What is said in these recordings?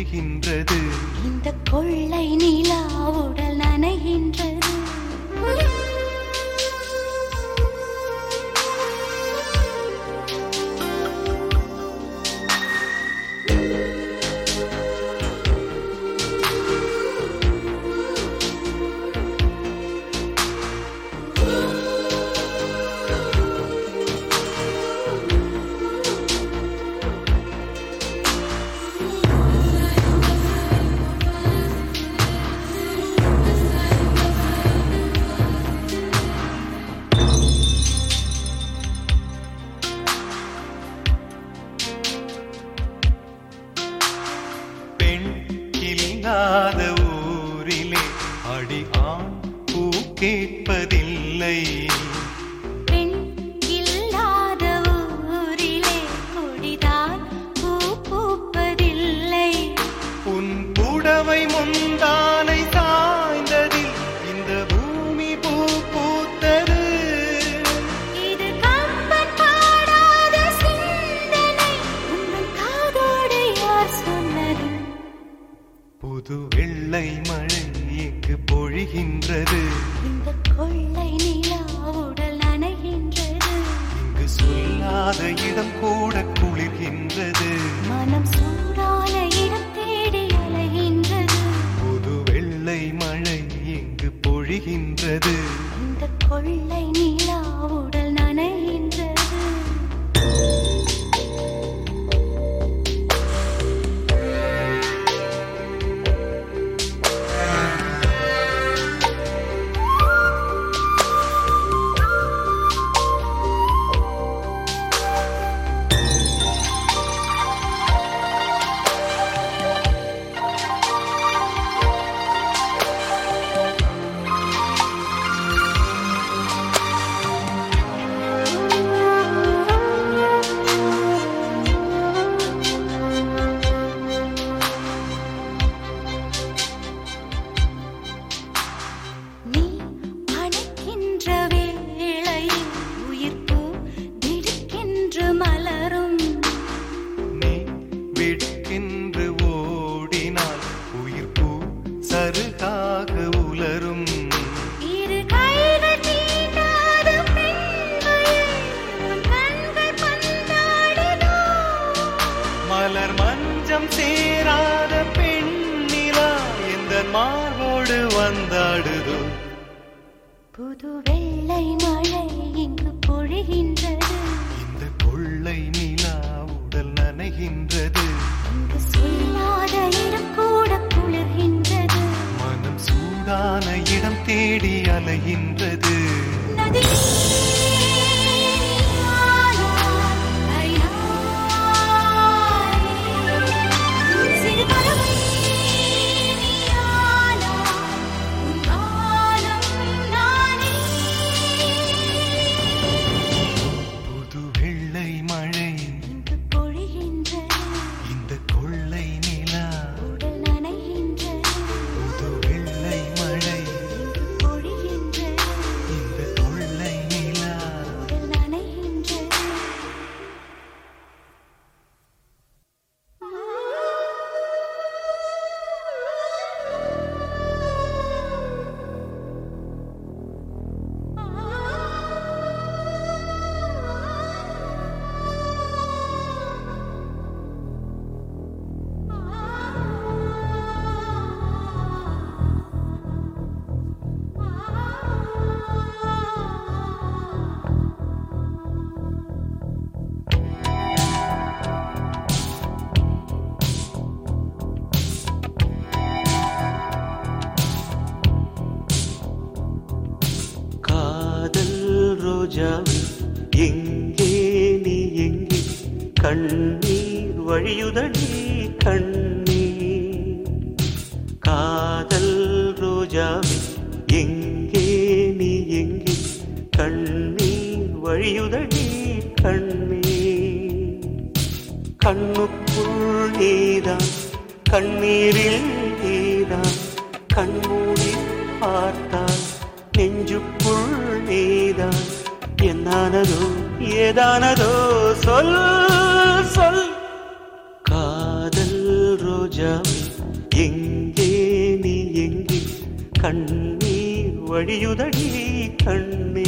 விழுகின்றது இந்த கொள்ளை நிலா உடல் நனைகின்றது. உனக்கான இடம் தேடி அலைகின்றது. கண்ணீர் வழியுதடி கண்ணீர். கண்ணுக்குள் நீதான் கண்ணீரில் நீதான். கண்மூடி பார்த்தால் நெஞ்சுக்குள் நீதான். என்னானதோ ஏதானதோ சொல் சொல். காதல் ரோஜா எங்கே நீ எங்கே? கண்ணீர் வழியுதடி கண்ணீர்.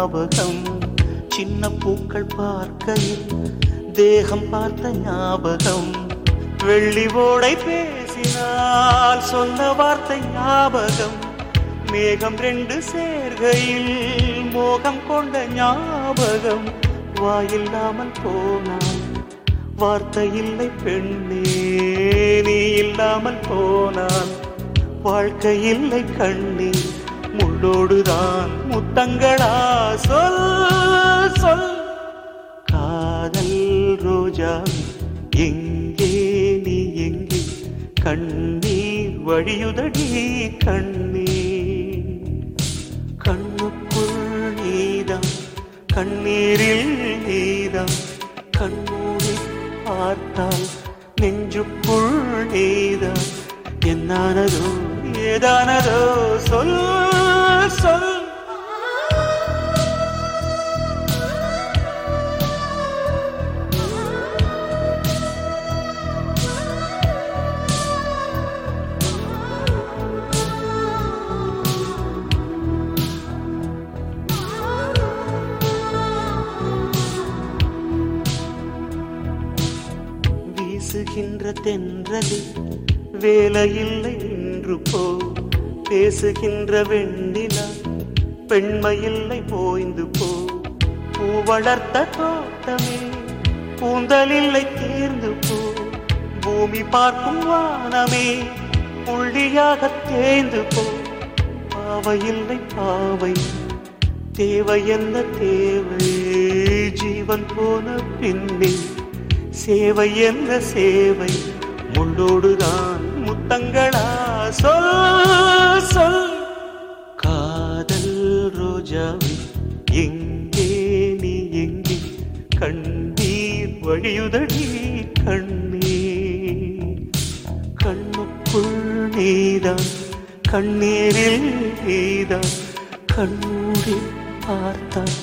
ஞாபகம். சின்ன பூக்கள் பார்க்கையில் தேகம் பார்த்த ஞாபகம். வெள்ளி ஓடை பேசினால் சொன்ன வார்த்தை ஞாபகம். மேகம் ரெண்டு சேர்கையில் மோகம் கொண்ட ஞாபகம். வாயில்லாமல் போனால் வார்த்தை இல்லை பெண்ணே நீ இல்லாமல் போனால் வாழ்க்கை இல்லை கண்ணே. முள்ளோடுதான் முத்தங்களா? சொல் சொல். காதல் ரோஜா எங்கே நீ எங்கே? கண்ணீர் வழியுதடி கண்ணீர். கண்ணுக்குள் நீதம் கண்ணீரில் நீதம். கண்ணூரை பார்த்தால் நெஞ்சுக்குள் நீதம். என்னானதோ ஏதானதோ சொல். சொல் வீசுகின்ற தென்றலில் வேலையில்லை என்று போ. பேசுகின்ற வெண்ணிலா பெண்மையில்லை போய்ந்து போ. பூ வளர்த்த தோட்டமே கூந்தலில்லை தேர்ந்து போ. பூமி பார்க்கும் வானமே புள்ளியாக தேய்ந்து போ. பாவையில்லை பாவை தேவை என்ன தேவை? ஜீவன் போன பின்னே சேவை என்ற சேவை? முள்ளோடுதான் முத்தங்களா சொல் சொல். காதல் ரோஜாவை எங்கே நீ எங்கே? கண்ணீர் வழியுதடி கண்ணீர் கண்ணுக்குள் நீதான் கண்ணீரில் நீதான். கண்ணூரி பார்த்தான்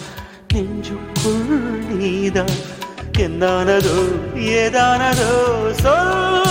நெஞ்சுக்குள் நீதான். என்னானதோ ஏதானதோ சொல்.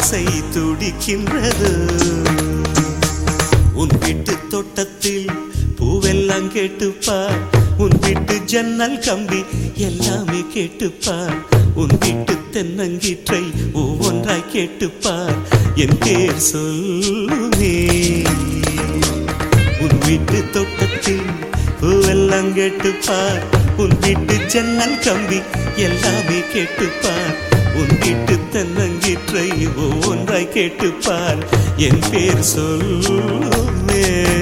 ஆசை துடிக்கின்றது. உன் வீட்டு தோட்டத்தில் பூவெல்லாம் கேட்டுப்பார் உன் வீட்டு ஜன்னல் கம்பி எல்லாமே கேட்டுப்பார் உன் வீட்டு தென்னங்கீற்றை ஒவ்வொன்றாய் கேட்டுப்பார் என் பேர் சொல்லுமே. உன் வீட்டு தோட்டத்தில் பூவெல்லாம் கேட்டுப்பார் உன் வீட்டு ஜன்னல் கம்பி எல்லாமே கேட்டுப்பார் உன் வீட்டு தென்ன கீற்றை ஒன்றாய் கேட்டுப்பார். என் பேர் சொல்லுமே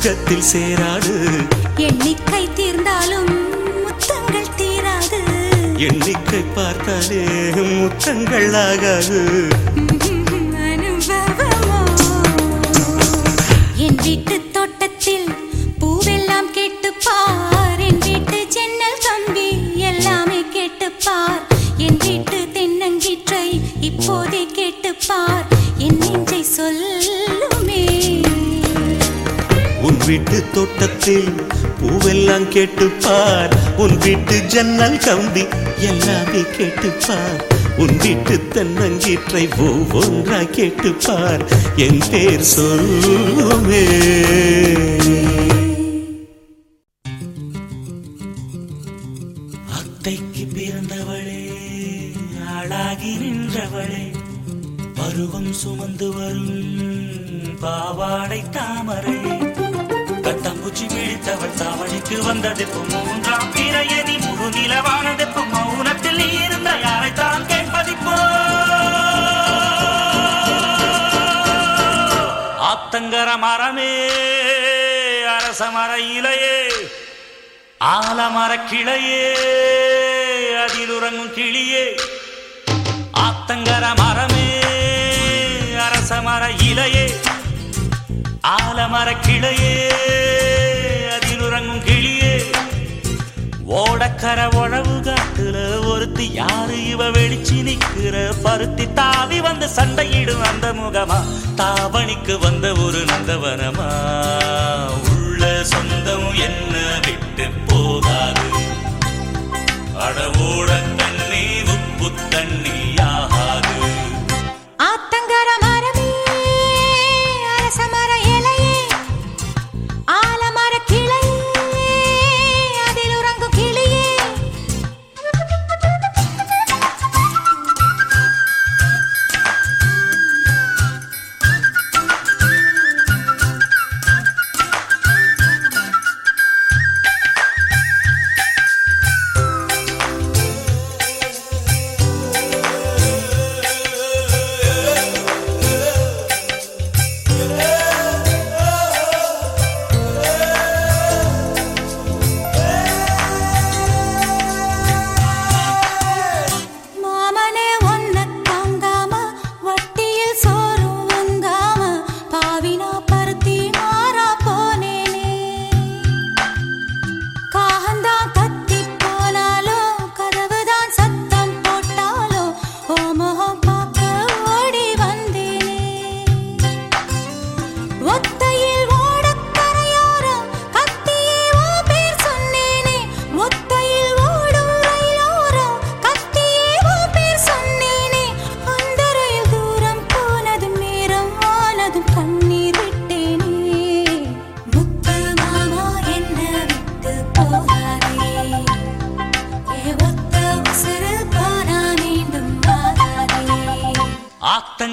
சொர்க்கத்தில் சேராது. எண்ணிக்கை தீர்ந்தாலும் முத்தங்கள் தீராது. எண்ணிக்கை பார்த்தாலே முத்தங்கள் ஆகாது. அனுபவமோ? என் வீட்டு வீட்டு தோட்டத்தில் பூவெல்லாம் கேட்டுப்பார். உன் வீட்டு ஜன்னல் கம்பி எல்லாமே கேட்டுப்பார். உன் வீட்டு தென்னங்கீற்றை ஒவ்வொன்றா கேட்டுப்பார். என் பேர் சொல்லுமே. ஆலமர கிளையே அதில் உறங்கும் கிளியே. ஆத்தங்கர மரமே அரச மர இலையே. ஆலமர கிளையே அதில் உறங்கும் கிளியே. ஓடக்கர உழவு காட்டுல ஒருத்தி யாரு? இவ வெளிச்சு நிக்கிற பருத்தி தாவி வந்து சண்டையிடும் அந்த முகமா? தாவணிக்கு வந்த ஒரு நந்தவனமா? உள்ள சொந்தம் என்ன? விட்டு போகாது அடவோட தண்ணி உப்பு தண்ணி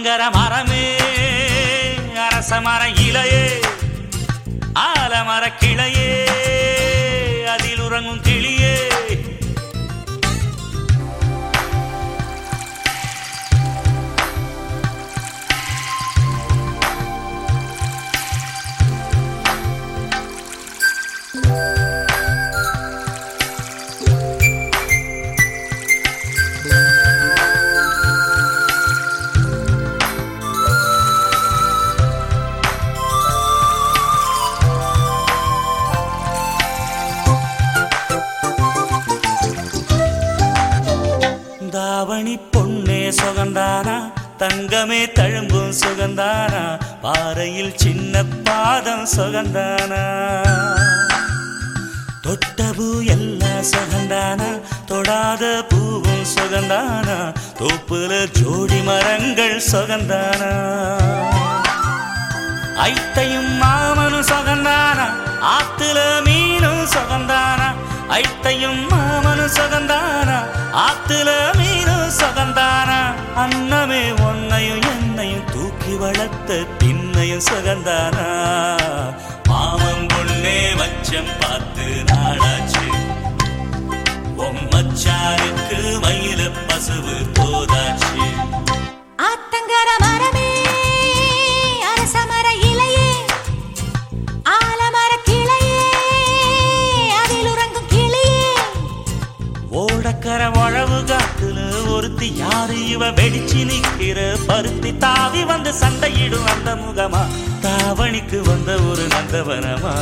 ஆத்தங்கர மரமே அரச மர இலையே ஆலமர கிளையே. சுகந்தானா? தங்கமே தழும்பும் சுகந்தானா? பாறையில் சின்ன பாதம் சுகந்தானா? தொட்ட பூ எல்லாம் சுகந்தானா? தொடாத பூவும் சுகந்தானா? தோப்புல ஜோடி மரங்கள் சுகந்தானா? ஐத்தையும் மாமனும் சுகந்தானா? ஆத்துல மீனும் சுகந்தானா? ஐட்டையும் மாமனு சகந்தானா? ஆத்துல மீனும் சகந்தானா? அன்னமே உன்னையும் என்னையும் தூக்கி வளர்த்த பின்னையும் சகந்தானா? இவ வெடிச்சு நிக்கிற பருத்தி தாவி வந்து சண்டையிடும் அந்த முகமா? தாவணிக்கு வந்த ஒரு நந்தவனமா?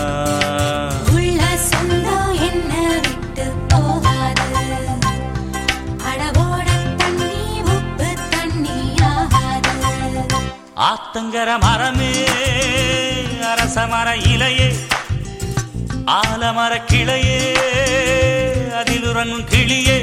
உள்ள சொந்தம் என்ன விட்டு போகாது. ஆத்தங்கர மரமே அரச மர இலையே ஆலமர கிளையே அதிலுறங்கும் கிளியே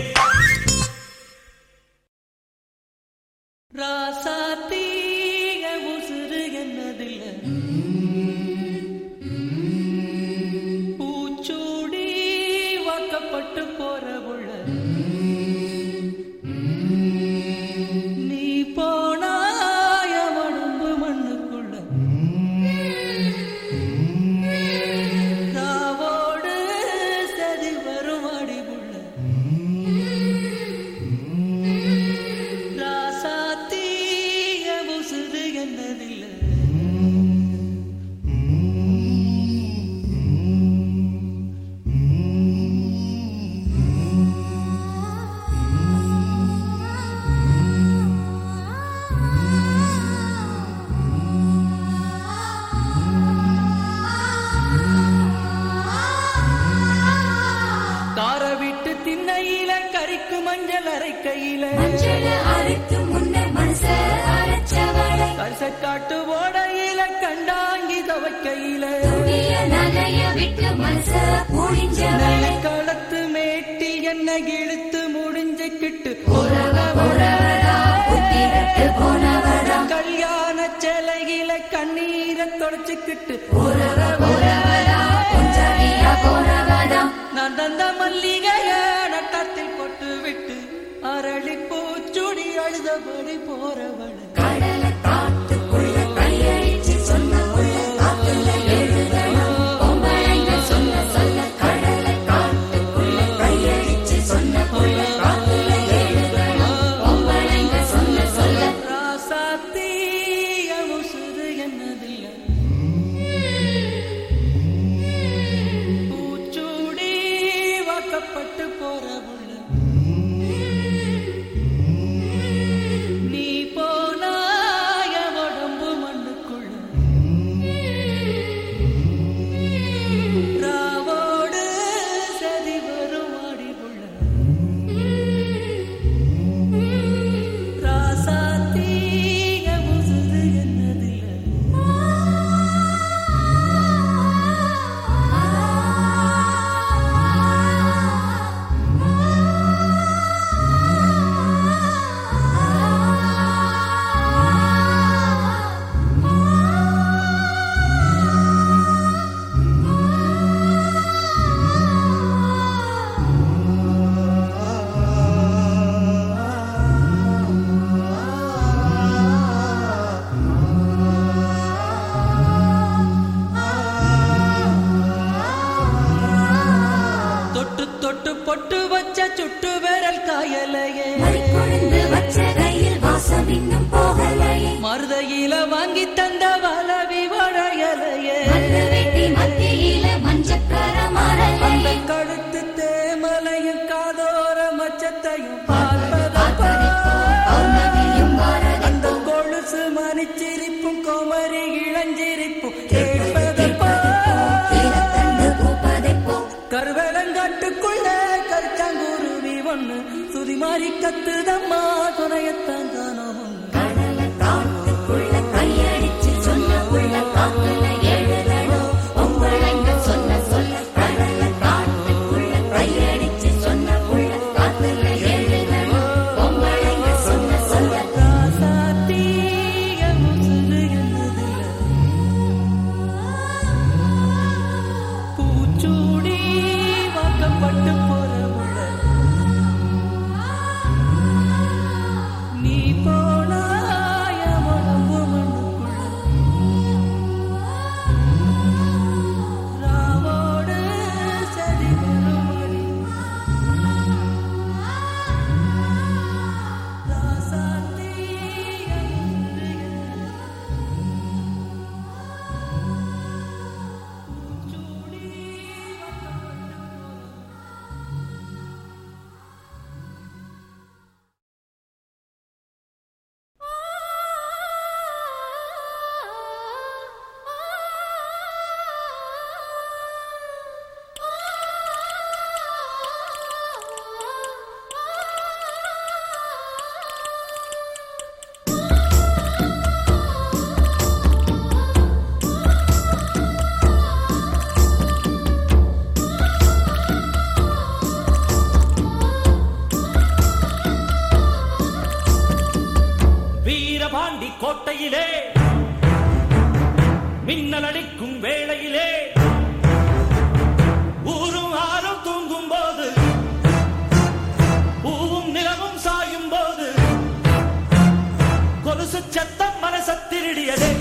கொலுசு சத்தம் மனச திருடியதே.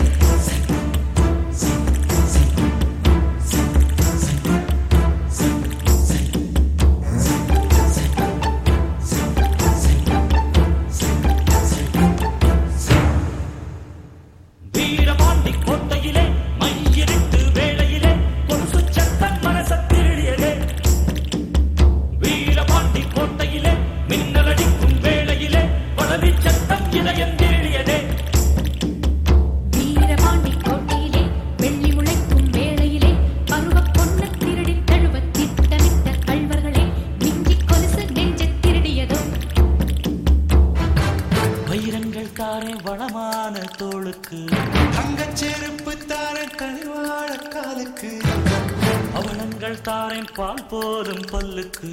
பால் போதும் பல்லுக்கு.